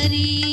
हरी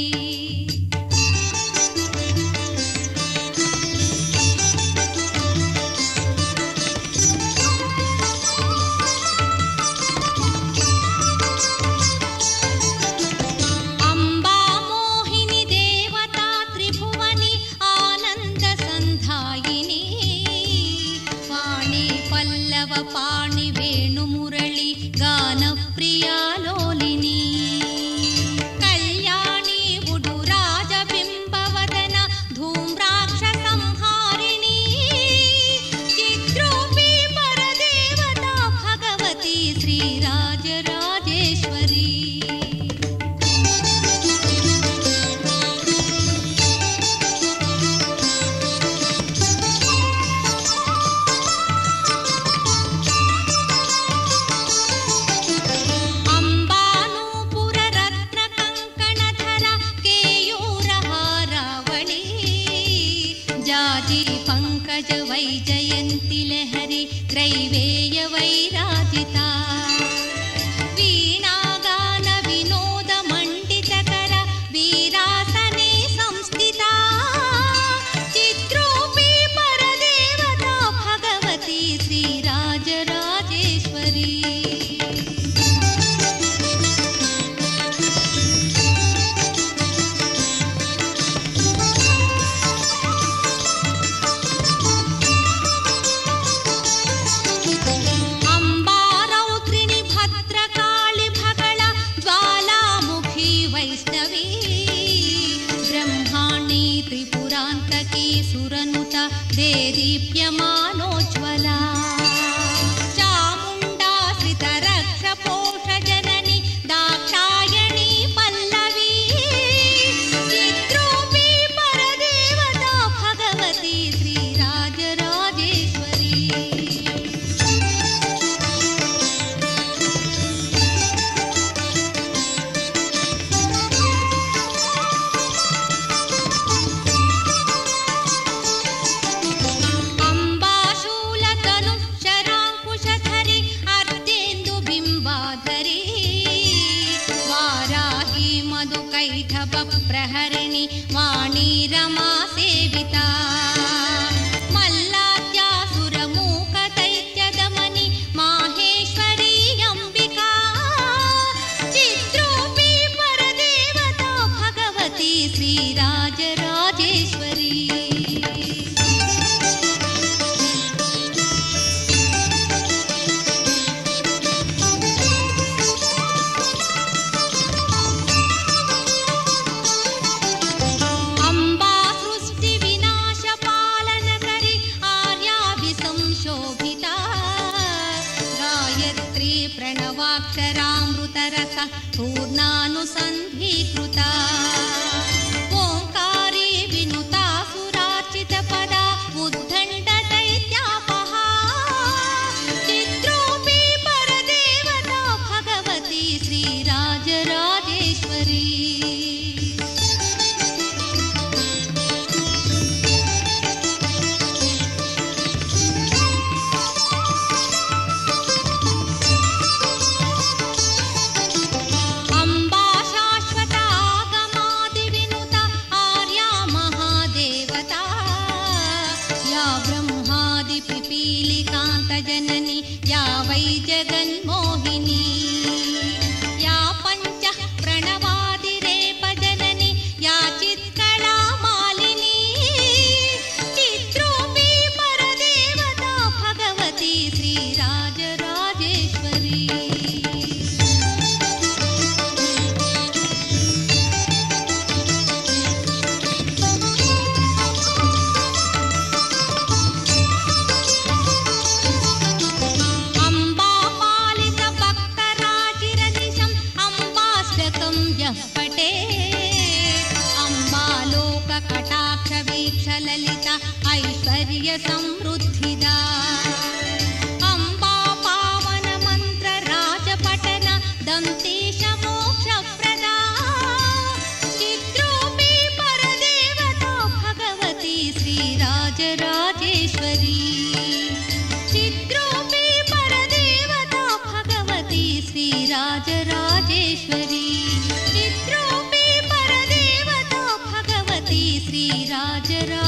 राजी पङ्कज वैजयन्ति लहरि त्रैवेय वैरा सुरनुता देदीप्यमानोज्ज्वला। प्रहरिणि वाणी रमा सेविता। मल्लाद्यासुरमोकतैत्यदमनि माहेश्वरी अम्बिका चित्रोऽपि परदेवता भगवती श्रीराजराजेश्वरी। शास्त्रे प्रणवाक्षरामृतरसः पूर्णानुसन्धीकृता। यावैनि पटे। अम्बालोककटाक्षवीक्षललिता ऐश्वर्यसमृद्धिदा। जरा